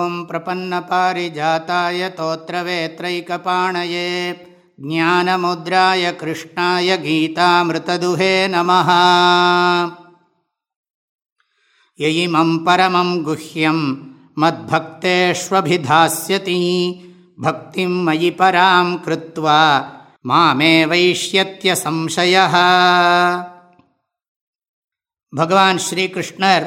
ॐ प्रपन्नपारिजाताय तोत्रवेत्रैकपाणये ज्ञानमुद्राय कृष्णाय गीतामृतदुहे नमः ययिमं परमं गुह्यं मद्भक्तेष्वभिधास्यति भक्तिं मयि परां कृत्वा मामे वैष्यत्यसंशयः भगवान् श्रीकृष्णर्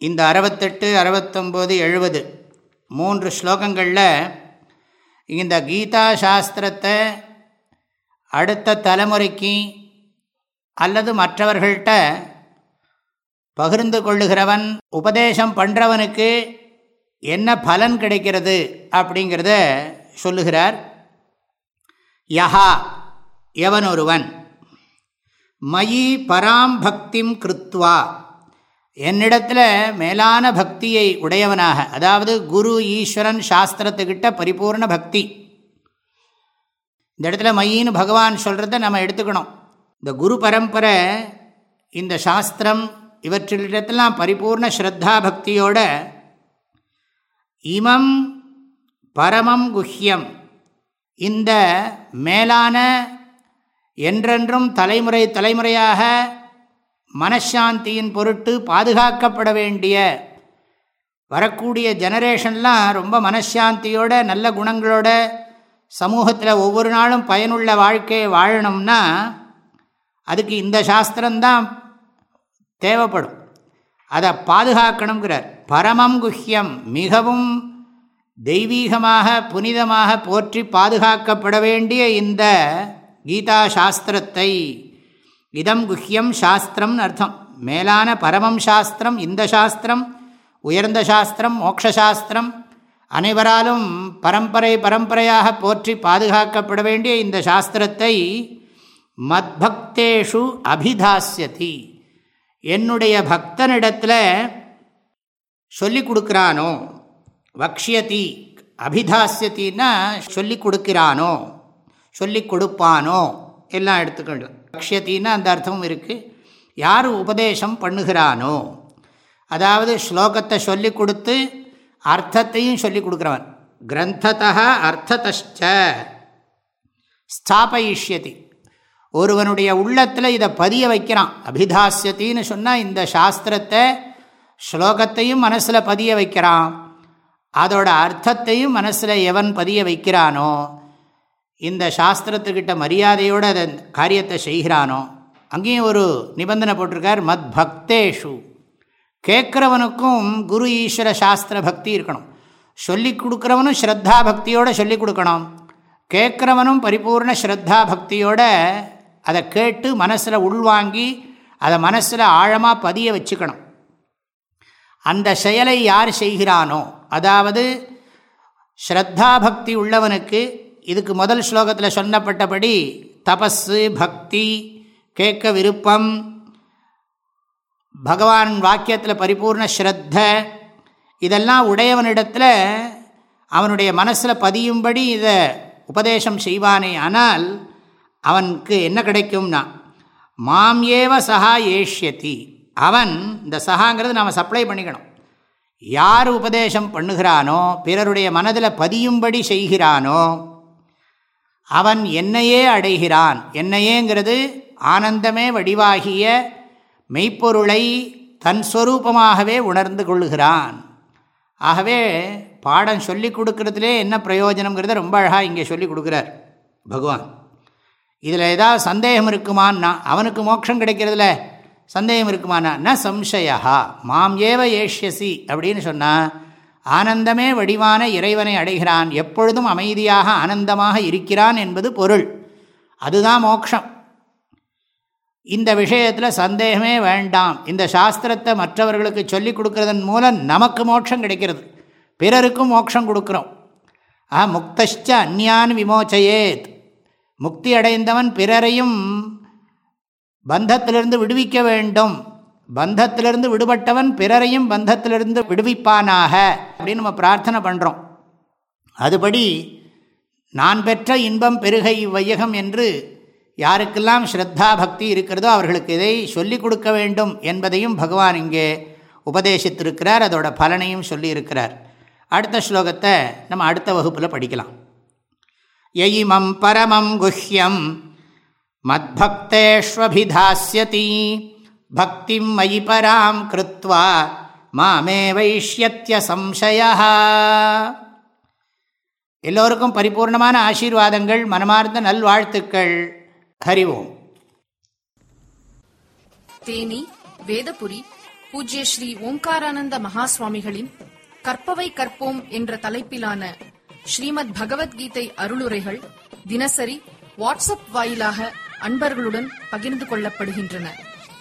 இந்த அறுபத்தெட்டு அறுபத்தொம்போது எழுபது மூன்று ஸ்லோகங்களில் இந்த கீதா சாஸ்திரத்தை அடுத்த தலைமுறைக்கு அல்லது மற்றவர்கள்ட்ட பகிர்ந்து கொள்ளுகிறவன் உபதேசம் பண்ணுறவனுக்கு என்ன பலன் கிடைக்கிறது அப்படிங்கிறத சொல்லுகிறார். யஹா எவன் ஒருவன் மயி பராம் பக்திம் கிருத்வா. என்னிடத்தில் மேலான பக்தியை உடையவனாக அதாவது குரு ஈஸ்வரன் சாஸ்திரத்துக்கிட்ட பரிபூர்ண பக்தி. இந்த இடத்துல மையின்னு பகவான் சொல்கிறத நம்ம எடுத்துக்கணும். இந்த குரு பரம்பரை இந்த சாஸ்திரம் இவற்றிலிடத்தெல்லாம் பரிபூர்ண ஸ்ரத்தா பக்தியோட இமம் பரமம் குஹ்யம். இந்த மேலான என்றென்றும் தலைமுறை தலைமுறையாக மனசாந்தியின் பொருட்டு பாதுகாக்கப்பட வேண்டிய வரக்கூடிய ஜெனரேஷன்லாம் ரொம்ப மனசாந்தியோட நல்ல குணங்களோட சமூகத்தில் ஒவ்வொரு நாளும் பயனுள்ள வாழ்க்கையை வாழணும்னா அதுக்கு இந்த சாஸ்திரம்தான் தேவைப்படும். அதை பாதுகாக்கணுங்கிறார். பரமம் குஹ்யம் மிகவும் தெய்வீகமாக புனிதமாக போற்றி பாதுகாக்கப்பட வேண்டிய இந்த கீதா சாஸ்திரத்தை இதம் குஹ்யம் சாஸ்திரம்னு அர்த்தம். மேலான பரமம் சாஸ்திரம் இந்த சாஸ்திரம் உயர்ந்த சாஸ்திரம் மோக்ஷாஸ்திரம் அனைவராலும் பரம்பரை பரம்பரையாக போற்றி பாதுகாக்கப்பட வேண்டிய இந்த சாஸ்திரத்தை மத்பக்தேஷு அபிதாசியதி என்னுடைய பக்தனிடத்தில் சொல்லி கொடுக்குறானோ வக்ஷியதி அபிதாசியத்தின்னா சொல்லி கொடுக்கிறானோ சொல்லி கொடுப்பானோ எல்லாம் எடுத்துக்கொண்டு. லக்ஷியத்தின்னு அந்த அர்த்தமும் இருக்குது யார் உபதேசம் பண்ணுகிறானோ அதாவது ஸ்லோகத்தை சொல்லி கொடுத்து அர்த்தத்தையும் சொல்லி கொடுக்குறவன். கிரந்ததா அர்த்தத்த ஸ்தாபயிஷ்யதி. ஒருவனுடைய உள்ளத்தில் இதை பதிய வைக்கிறான். அபிதாசியத்தின்னு சொன்னால் இந்த சாஸ்திரத்தை ஸ்லோகத்தையும் மனசில் பதிய வைக்கிறான். அதோட அர்த்தத்தையும் மனசில் எவன் பதிய வைக்கிறானோ இந்த சாஸ்திரத்துக்கிட்ட மரியாதையோடு அதை காரியத்தை செய்கிறானோ அங்கேயும் ஒரு நிபந்தனை போட்டிருக்கார் மத் பக்தேஷு. கேட்குறவனுக்கும் குரு ஈஸ்வர சாஸ்திர பக்தி இருக்கணும். சொல்லி கொடுக்குறவனும் ஸ்ரத்தா பக்தியோடு சொல்லி கொடுக்கணும். கேட்குறவனும் பரிபூர்ண ஸ்ரத்தா பக்தியோட அதை கேட்டு மனசில் உள்வாங்கி அதை மனசில் ஆழமாக பதிய வச்சுக்கணும். அந்த செயலை யார் செய்கிறானோ அதாவது ஸ்ரத்தா பக்தி உள்ளவனுக்கு இதுக்கு முதல் ஸ்லோகத்தில் சொன்னப்பட்டபடி தபஸு பக்தி கேட்க விருப்பம் பகவான் வாக்கியத்தில் பரிபூர்ண ஸ்ரத்த இதெல்லாம் உடையவனிடத்தில் அவனுடைய மனசில் பதியும்படி இதை உபதேசம் செய்வானே ஆனால் அவனுக்கு என்ன கிடைக்கும்னா மாம் ஏவ சஹா ஏஷ்யதி. அவன் இந்த சஹாங்கிறது நாம் சப்ளை பண்ணிக்கணும். யார் உபதேசம் பண்ணுகிறானோ பிறருடைய மனதில் பதியும்படி செய்கிறானோ அவன் என்னையே அடைகிறான். என்னையேங்கிறது ஆனந்தமே வடிவாகிய மெய்ப்பொருளை தன் ஸ்வரூபமாகவே உணர்ந்து கொள்கிறான் ஆகவே பாடம் சொல்லி கொடுக்கறதுலே என்ன பிரயோஜனங்கிறத ரொம்ப அழகாக இங்கே சொல்லி கொடுக்குறார் பகவான். இதில் ஏதாவது சந்தேகம் இருக்குமான்னா அவனுக்கு மோட்சம் கிடைக்கிறதுல சந்தேகம் இருக்குமானா ந சம்சயா மாம் ஏவ ஏஷ்யசி அப்படின்னு சொன்னால் ஆனந்தமே வடிவான இறைவனை அடைகிறான். எப்பொழுதும் அமைதியாக ஆனந்தமாக இருக்கிறான் என்பது பொருள். அதுதான் மோக்ஷம். இந்த விஷயத்தில் சந்தேகமே வேண்டாம். இந்த சாஸ்திரத்தை மற்றவர்களுக்கு சொல்லிக் கொடுக்கறதன் மூலம் நமக்கு மோட்சம் கிடைக்கிறது. பிறருக்கும் மோட்சம் கொடுக்குறோம். ஆ முக்தஷ்ட அந்யான் விமோச்சையேத். முக்தி அடைந்தவன் பிறரையும் பந்தத்திலிருந்து விடுவிக்க வேண்டும். பந்தத்திலிருந்து விடுபட்டவன் பிறரையும் பந்தத்திலிருந்து விடுவிப்பானாக அப்படின்னு நம்ம பிரார்த்தனை பண்ணுறோம் அதுபடி நான் பெற்ற இன்பம் பெருகை வையகம் என்று யாருக்கெல்லாம் ஸ்ரத்தா பக்தி இருக்கிறதோ அவர்களுக்கு இதை சொல்லிக் கொடுக்க வேண்டும் என்பதையும் பகவான் இங்கே உபதேசித்திருக்கிறார். அதோட பலனையும் சொல்லியிருக்கிறார். அடுத்த ஸ்லோகத்தை நம்ம அடுத்த வகுப்பில் படிக்கலாம். எயிமம் பரமம் குஹ்யம் மத்பக்தேஷ்வபிதாஸ்யதி. பக்திம் மயி பராம் கிருத்வா மாமே வைஷ்யத்திய சம்சய. எல்லோருக்கும் பரிபூர்ணமான ஆசீர்வாதங்கள் மனமார்ந்த நல்வாழ்த்துக்கள். ஹரிவோம் தேனி வேதபுரி பூஜ்ய ஸ்ரீ ஓம்காரானந்த மகாஸ்வாமிகளின் கற்பவை கற்போம் என்ற தலைப்பிலான ஸ்ரீமத் பகவத்கீதை அருளுரைகள் தினசரி வாட்ஸ்அப் வாயிலாக அன்பர்களுடன் பகிர்ந்து கொள்ளப்படுகின்றன.